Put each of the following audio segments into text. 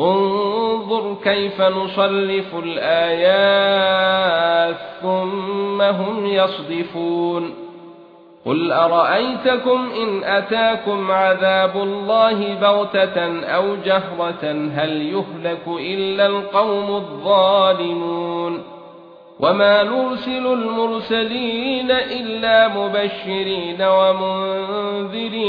انظر كيف نصلف الآيات ثم هم يصدفون. قل أرأيتكم إن أتاكم عذاب الله بغتة أو جهرة؟ هل يهلك إلا القوم الظالمون؟ وما نرسل المرسلين إلا مبشرين ومنذرين.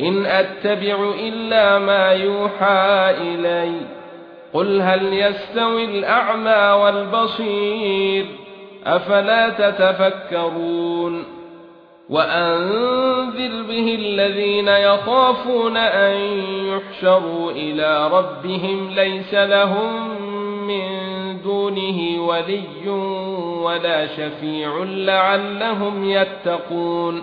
إن أتبع إلا ما يوحى إلي. قل هل يستوي الأعمى والبصير؟ أفلا تتفكرون؟ وأنذر به الذين يخافون أن يحشروا إلى ربهم ليس لهم من دونه ولي ولا شفيع لعلهم يتقون.